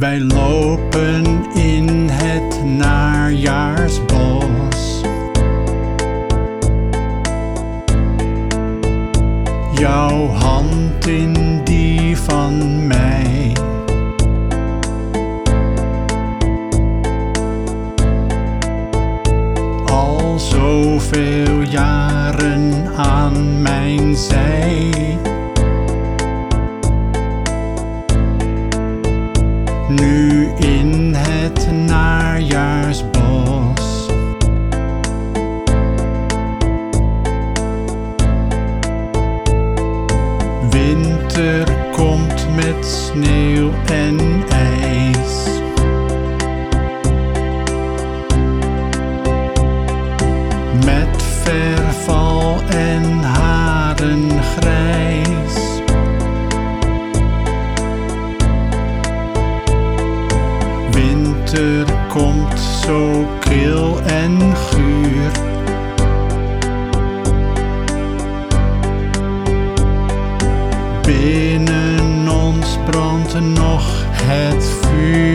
Wij lopen in het najaarsbos. Jouw hand in die van mij. Al zoveel jaar. Nu in het najaarsbos. Winter komt met sneeuw en ijs. Winter komt zo kil en guur. Binnen ons brandt nog het vuur.